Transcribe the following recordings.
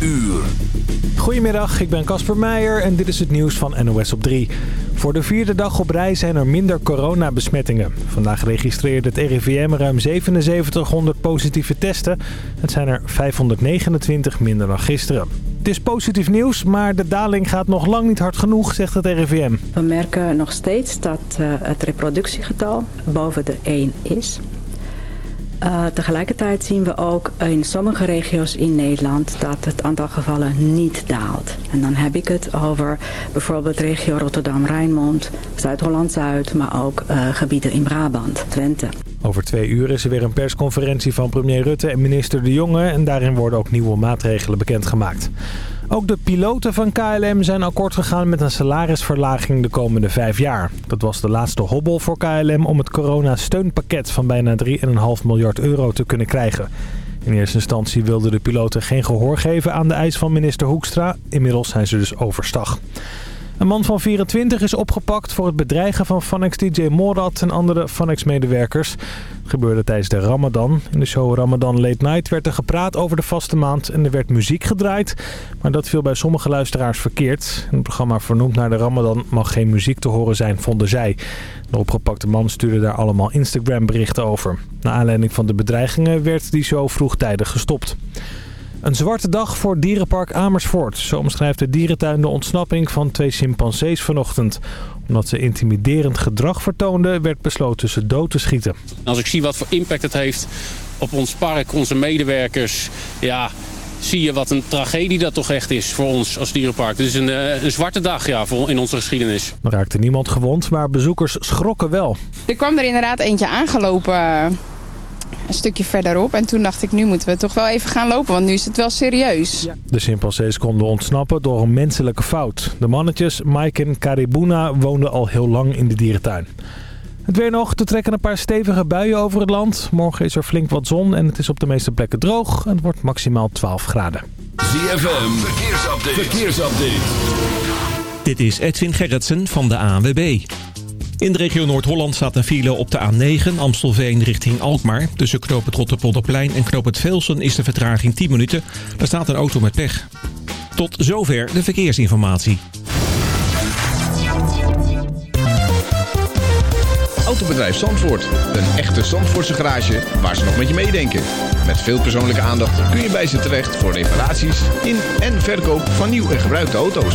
uur. Goedemiddag, ik ben Casper Meijer en dit is het nieuws van NOS op 3. Voor de vierde dag op rij zijn er minder coronabesmettingen. Vandaag registreerde het RIVM ruim 7700 positieve testen. Het zijn er 529 minder dan gisteren. Het is positief nieuws, maar de daling gaat nog lang niet hard genoeg, zegt het RIVM. We merken nog steeds dat uh, het reproductiegetal boven de 1 is. Uh, tegelijkertijd zien we ook in sommige regio's in Nederland dat het aantal gevallen niet daalt. En dan heb ik het over bijvoorbeeld regio Rotterdam-Rijnmond, Zuid-Holland-Zuid, maar ook uh, gebieden in Brabant, Twente. Over twee uur is er weer een persconferentie van premier Rutte en minister De Jonge en daarin worden ook nieuwe maatregelen bekendgemaakt. Ook de piloten van KLM zijn akkoord gegaan met een salarisverlaging de komende vijf jaar. Dat was de laatste hobbel voor KLM om het coronasteunpakket van bijna 3,5 miljard euro te kunnen krijgen. In eerste instantie wilden de piloten geen gehoor geven aan de eis van minister Hoekstra. Inmiddels zijn ze dus overstag. Een man van 24 is opgepakt voor het bedreigen van Vanex DJ Morad en andere Vanex-medewerkers. Het gebeurde tijdens de Ramadan. In de show Ramadan Late Night werd er gepraat over de vaste maand en er werd muziek gedraaid. Maar dat viel bij sommige luisteraars verkeerd. Het programma vernoemd naar de Ramadan mag geen muziek te horen zijn, vonden zij. De opgepakte man stuurde daar allemaal Instagram berichten over. Na aanleiding van de bedreigingen werd die show vroegtijdig gestopt. Een zwarte dag voor dierenpark Amersfoort. Zo omschrijft de dierentuin de ontsnapping van twee chimpansees vanochtend. Omdat ze intimiderend gedrag vertoonden, werd besloten ze dood te schieten. Als ik zie wat voor impact het heeft op ons park, onze medewerkers... ja, zie je wat een tragedie dat toch echt is voor ons als dierenpark. Het is een, een zwarte dag ja, voor in onze geschiedenis. Er raakte niemand gewond, maar bezoekers schrokken wel. Er kwam er inderdaad eentje aangelopen een stukje verderop. En toen dacht ik, nu moeten we toch wel even gaan lopen, want nu is het wel serieus. De chimpansees konden ontsnappen door een menselijke fout. De mannetjes, Mike en Karibuna, woonden al heel lang in de dierentuin. Het weer nog, er trekken een paar stevige buien over het land. Morgen is er flink wat zon en het is op de meeste plekken droog. En het wordt maximaal 12 graden. ZFM, verkeersupdate. verkeersupdate. Dit is Edwin Gerritsen van de ANWB. In de regio Noord-Holland staat een file op de A9 Amstelveen richting Alkmaar. Tussen knoop en knoop het Velsen is de vertraging 10 minuten. Daar staat een auto met pech. Tot zover de verkeersinformatie. Autobedrijf Zandvoort. Een echte Zandvoortse garage waar ze nog met je meedenken. Met veel persoonlijke aandacht kun je bij ze terecht voor reparaties in en verkoop van nieuw en gebruikte auto's.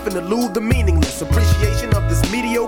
Often elude the meaningless. Appreciation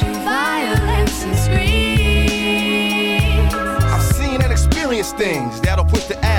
to violence. I've seen and experienced things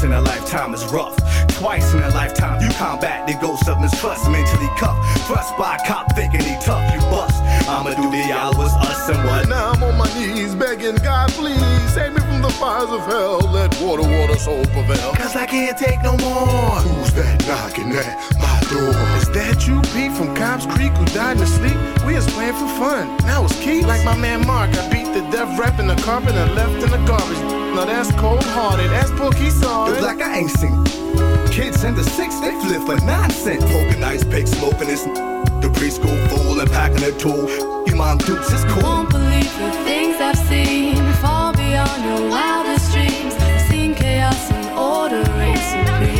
once in a lifetime is rough. Twice in a lifetime, you combat the ghost of mistrust. Mentally cuffed, thrust by a cop thinking he tough. You bust. I'ma do the hours, us and what? Now I'm on my knees begging God, please save me from the fires of hell. Let water, water, soul prevail. Cause I can't take no more. Who's that knocking at my door? Is that you, Pete, from Cobb's Creek, who died in his sleep? We was playing for fun. Now it's Keith. Like my man Mark, I beat the death rap in the carpet and left in the garbage. Now that's cold hearted. That's Pookie saw Yo, it. black, I ain't seen. Kids in the six, they flip for nonsense. Poking ice pick, smoking this. The preschool fool and packing a tool. You mom dukes is cool. Won't believe the things I've seen far beyond your wildest dreams. I've seen chaos and order reign supreme.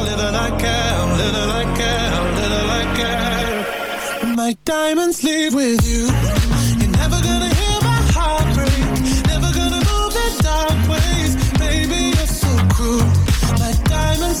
Little little little. My diamonds leave with you. You're never gonna hear my heart break. Never gonna move in dark ways. Baby, you're so cruel. My diamonds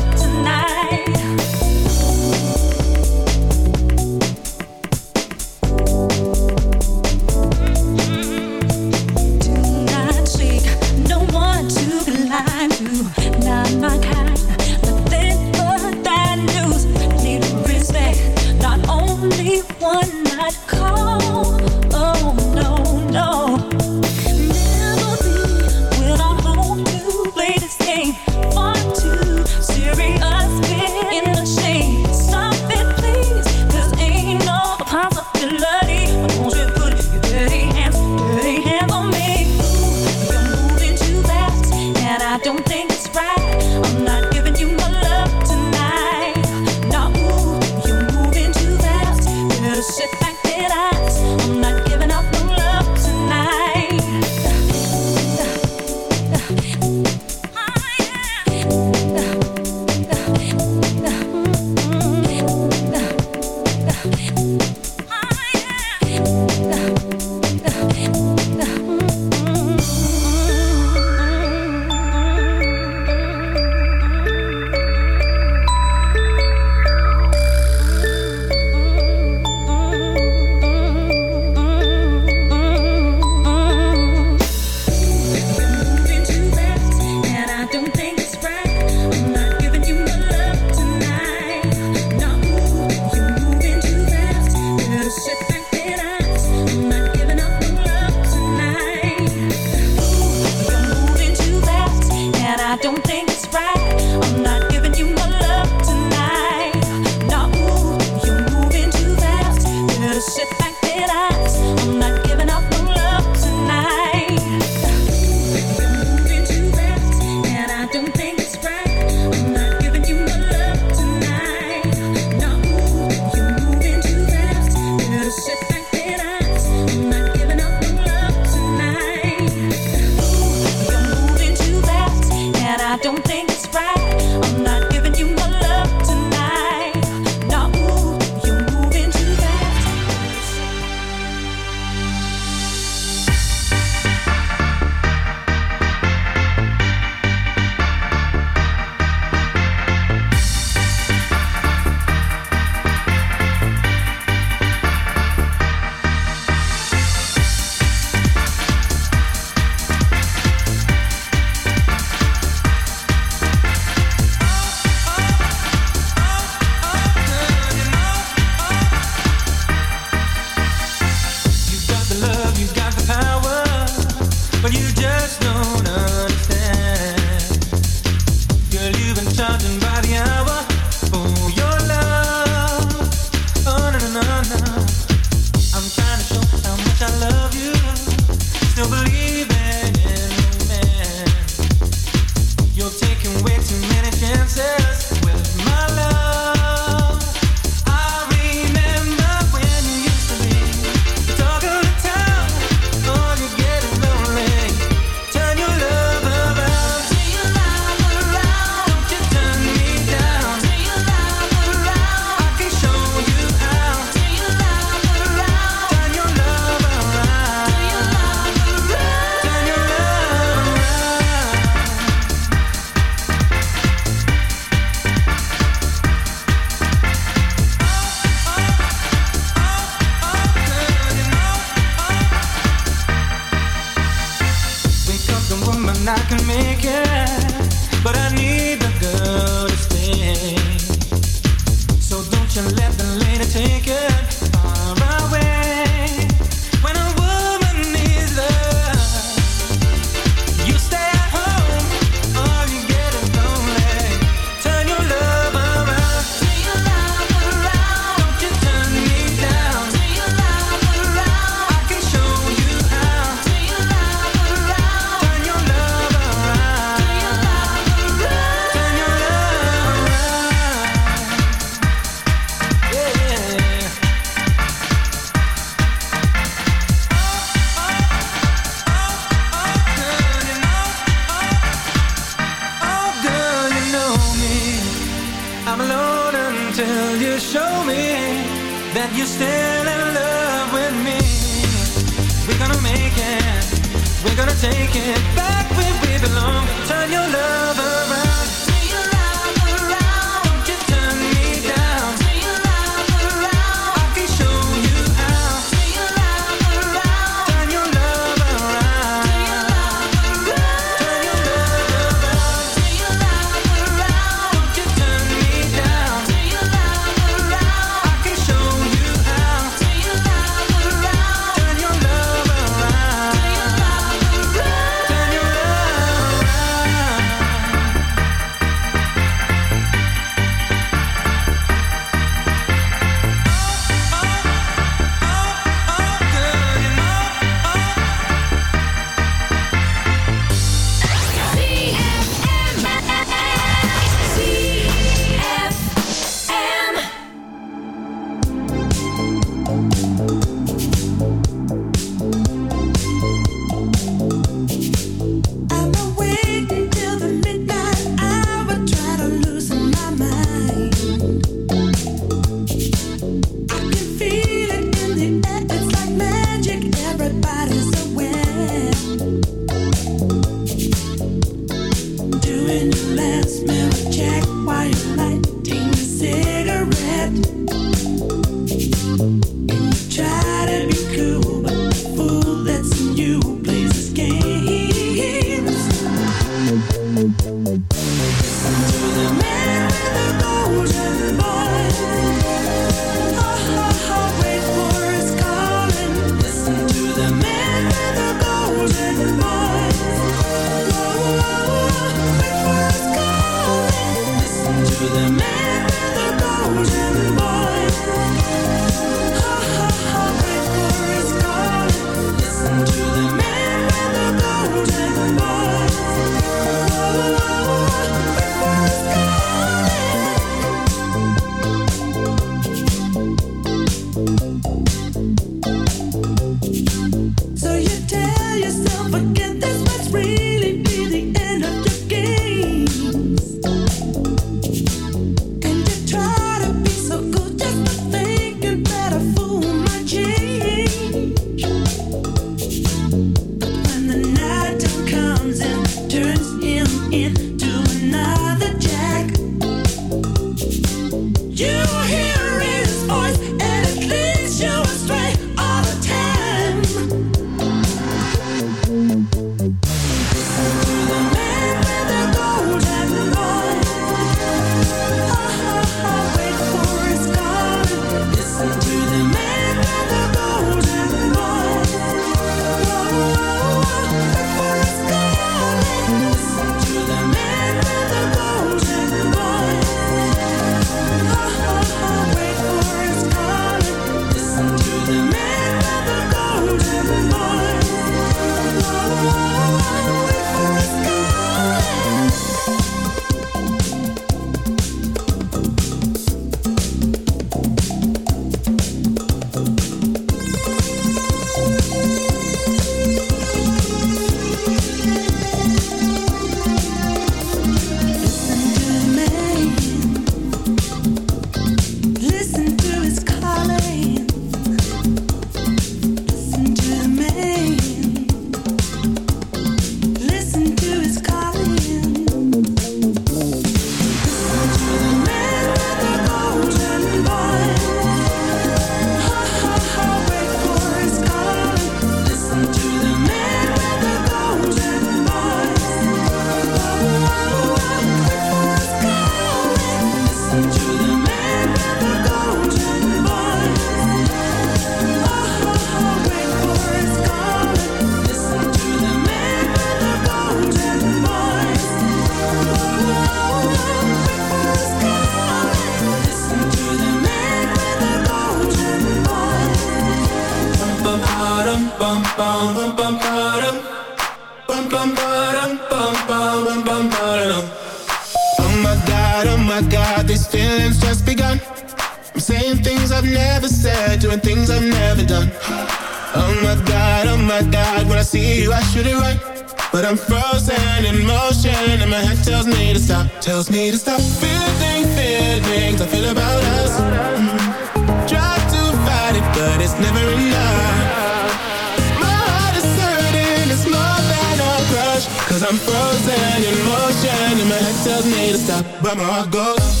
stop, but my heart goes.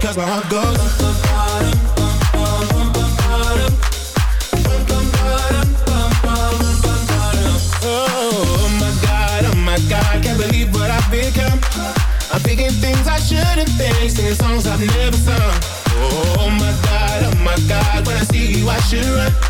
Cause my heart goes. Shouldn't think Singing songs I've never sung. Oh, oh my God, oh my God When I see you I should run.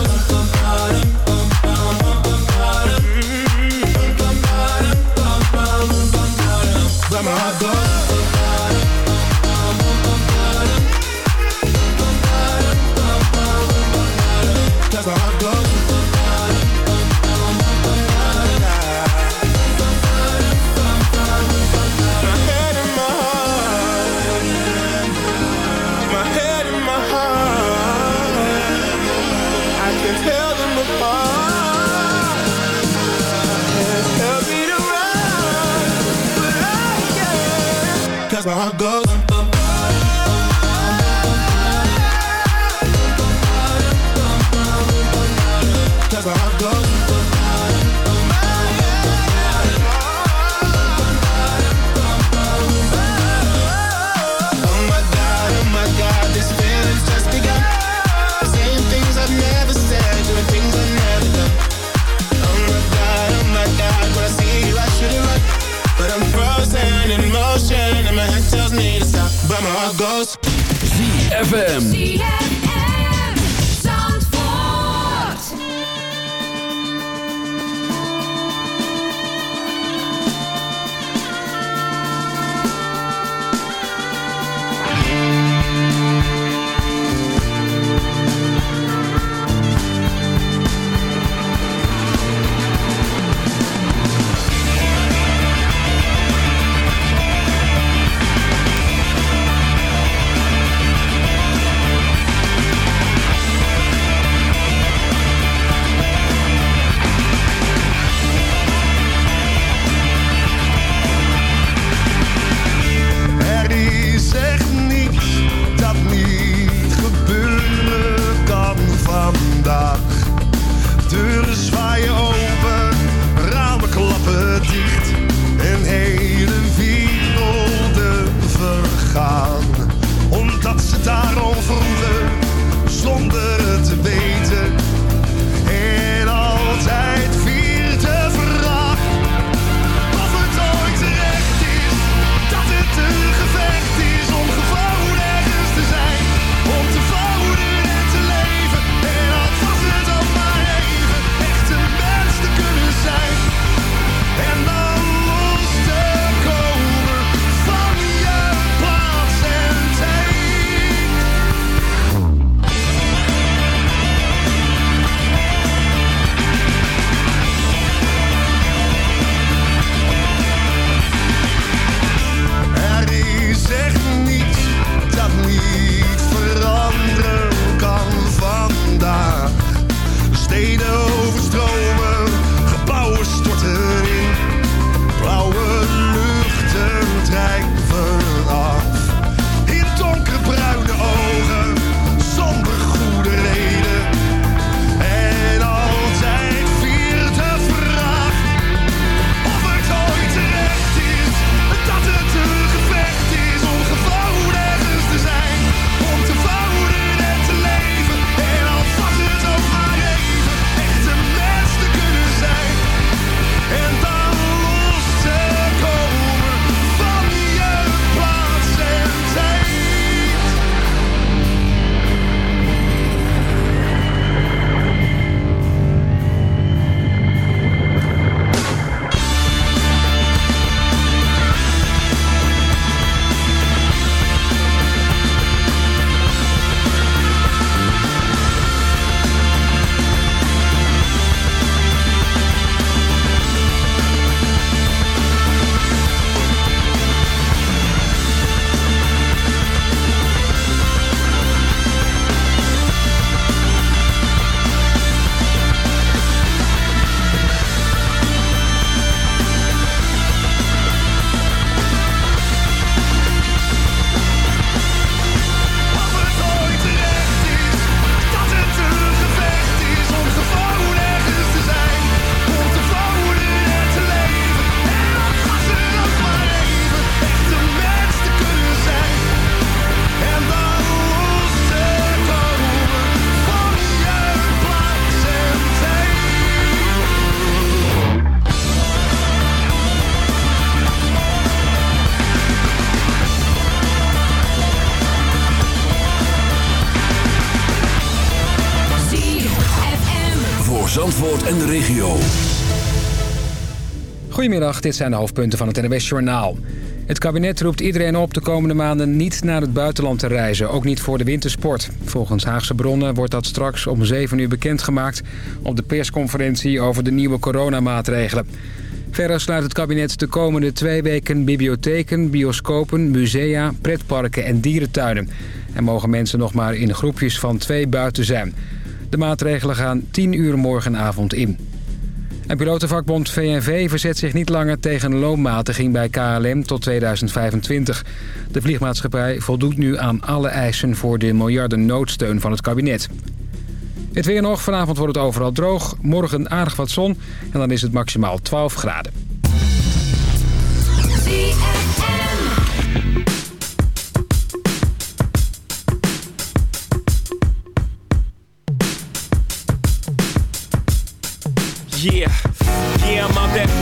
ZFM. Goedemiddag, dit zijn de hoofdpunten van het NWS Journaal. Het kabinet roept iedereen op de komende maanden niet naar het buitenland te reizen, ook niet voor de wintersport. Volgens Haagse bronnen wordt dat straks om 7 uur bekendgemaakt op de persconferentie over de nieuwe coronamaatregelen. Verder sluit het kabinet de komende twee weken bibliotheken, bioscopen, musea, pretparken en dierentuinen. En mogen mensen nog maar in groepjes van twee buiten zijn. De maatregelen gaan 10 uur morgenavond in. En pilotenvakbond VNV verzet zich niet langer tegen loonmatiging bij KLM tot 2025. De vliegmaatschappij voldoet nu aan alle eisen voor de miljarden noodsteun van het kabinet. Het weer nog. Vanavond wordt het overal droog. Morgen aardig wat zon. En dan is het maximaal 12 graden. Yeah,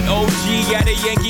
With OG at a Yankee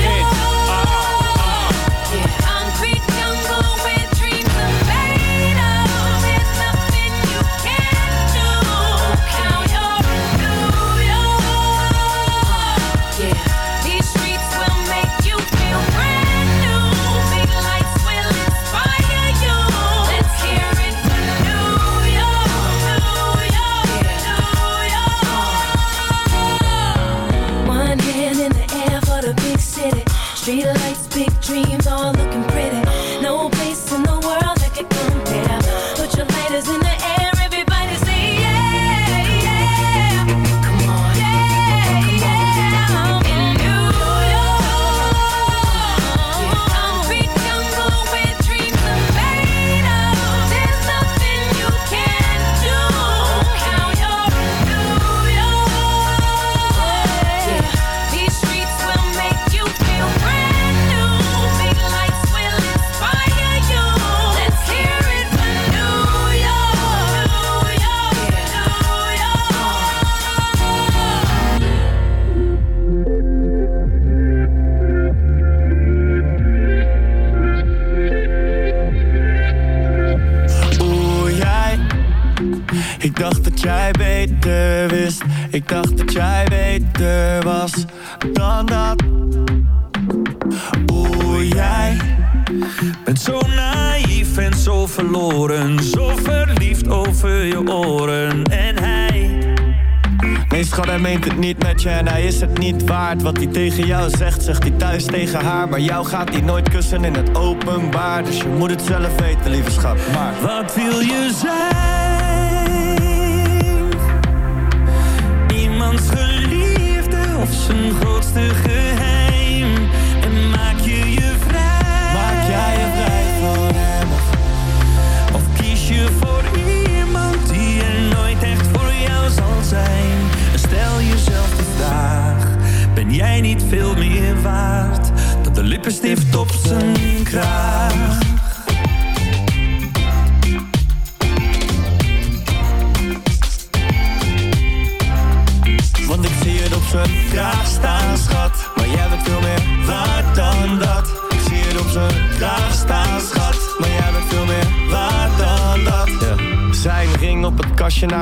meent het niet met je en hij is het niet waard. Wat hij tegen jou zegt, zegt hij thuis tegen haar. Maar jou gaat hij nooit kussen in het openbaar. Dus je moet het zelf weten, lieve schat. Maar wat wil je zijn?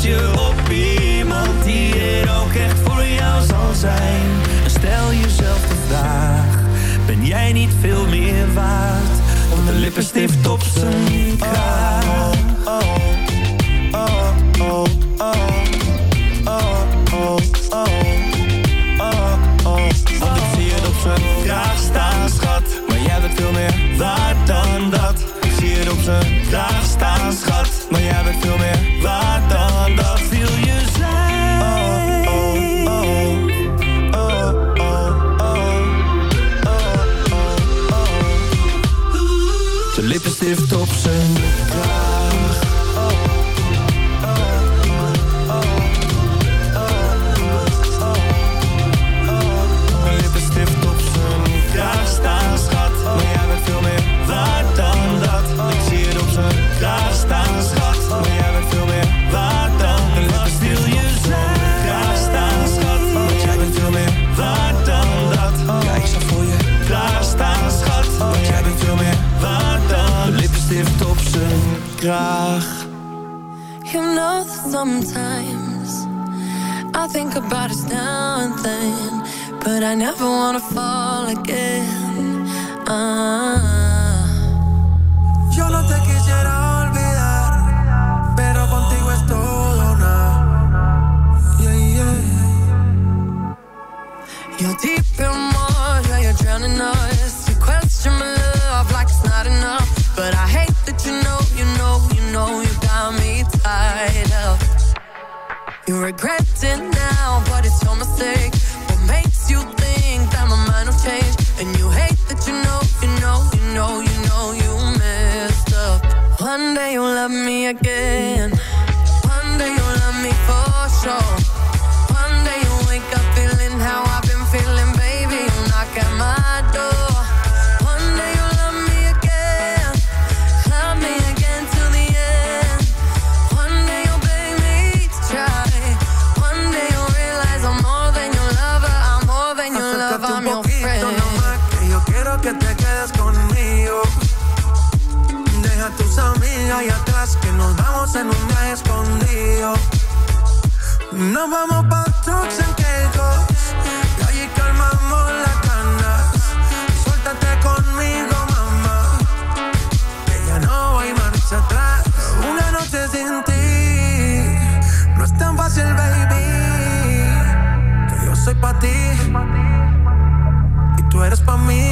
wacht je op iemand die er ook echt voor jou zal zijn. En stel jezelf de vraag, ben jij niet veel meer waard? Dan de lippenstift op zijn kraag. think about us now and then, but I never wanna fall again. Uh -huh. again. Nos vamos pa' trucks en quejos Y allí calmamos las ganas Suéltate conmigo, mamá. Que ya no hay marcha atrás. Una noche sin ti. No es tan fácil, baby. Que yo soy pa' ti. Y tú eres pa' mí.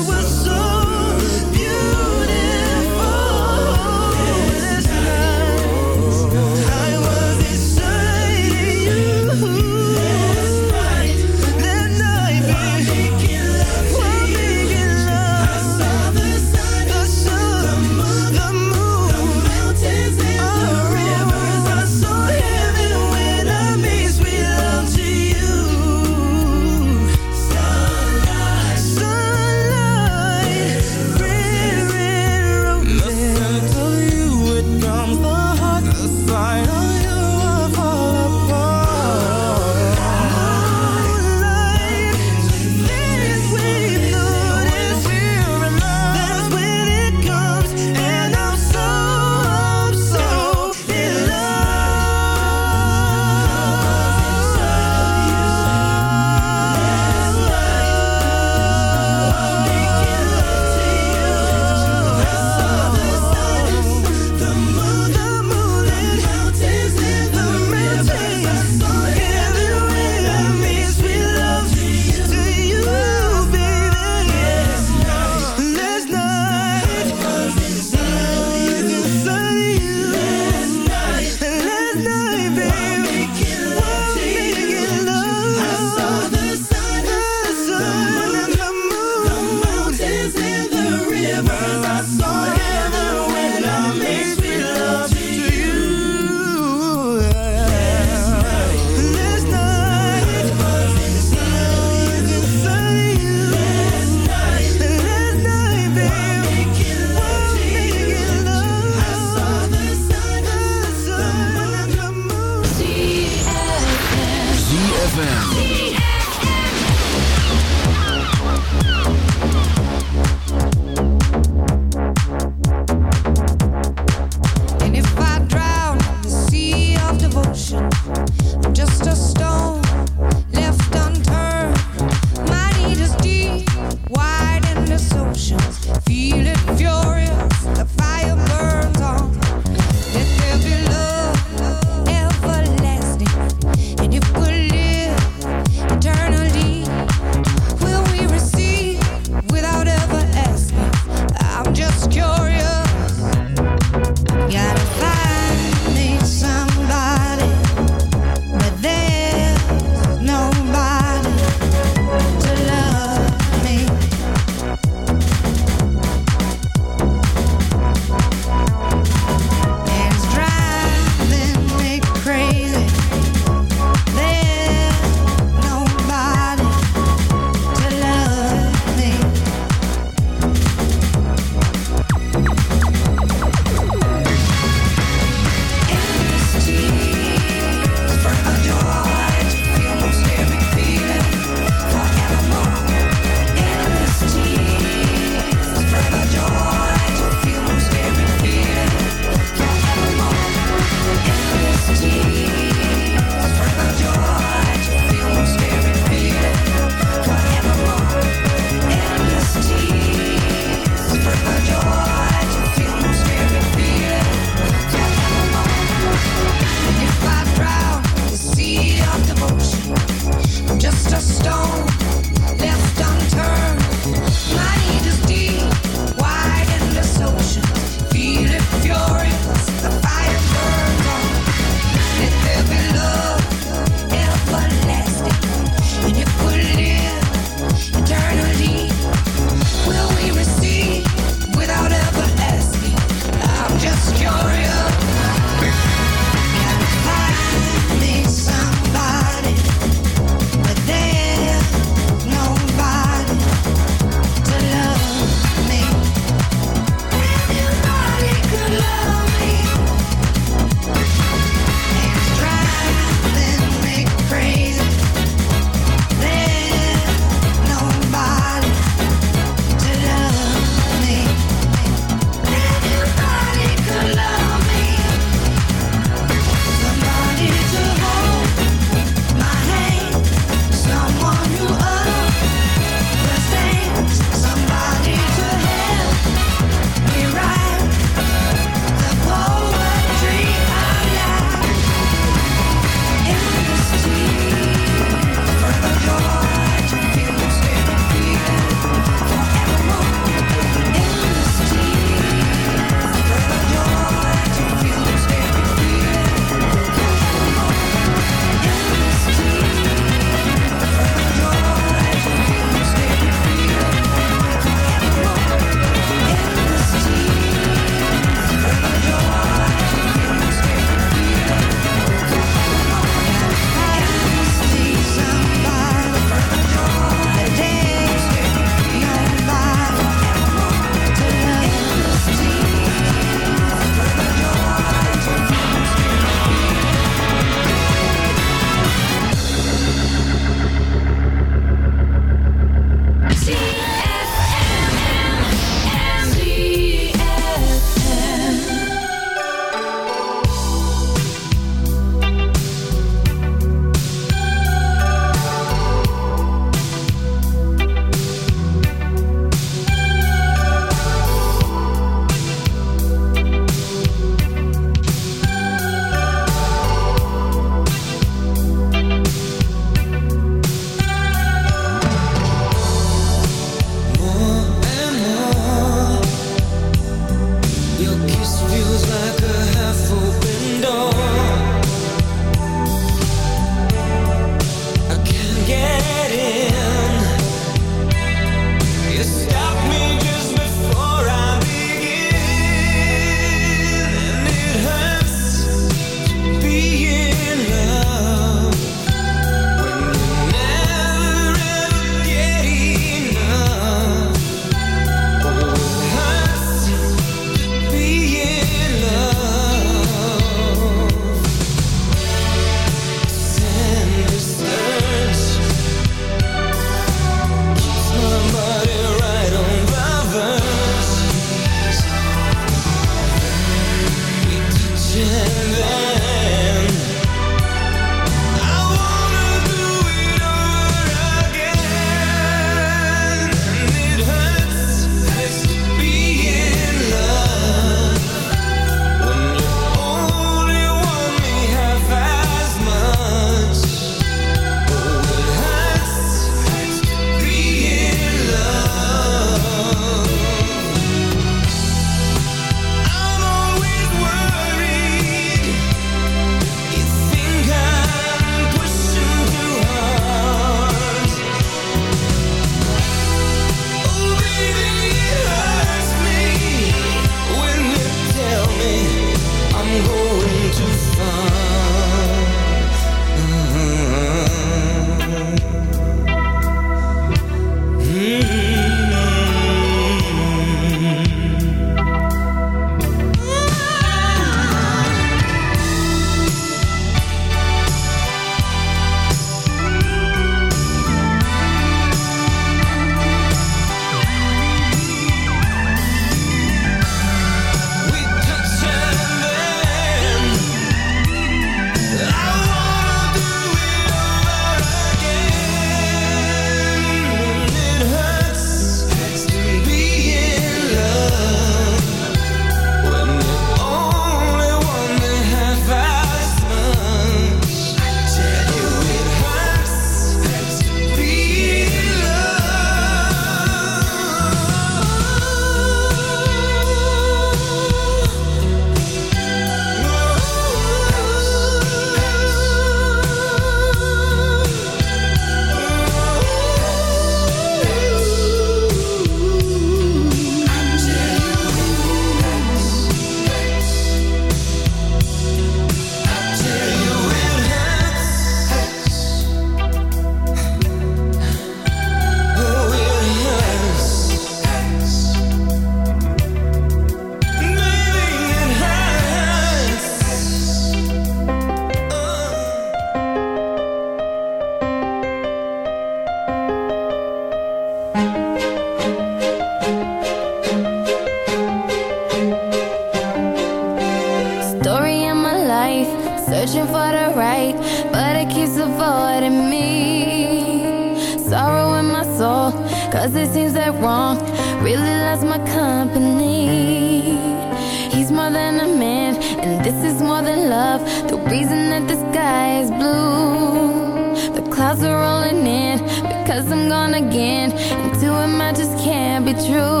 love the reason that the sky is blue. The clouds are rolling in because I'm gone again. And to him, I just can't be true.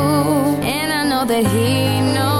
And I know that he knows.